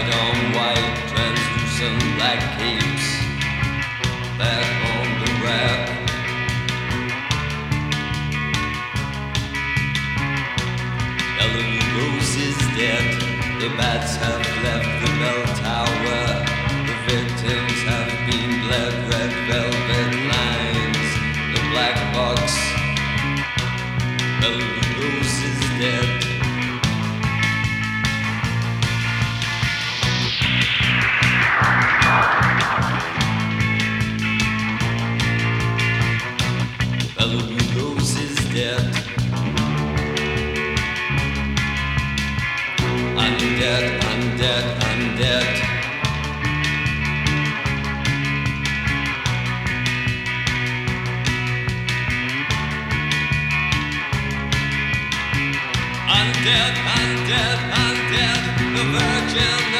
white on white translucent black capes back on the rack. Ellen Rose is dead, the bats have left Undead, undead, undead, the virginal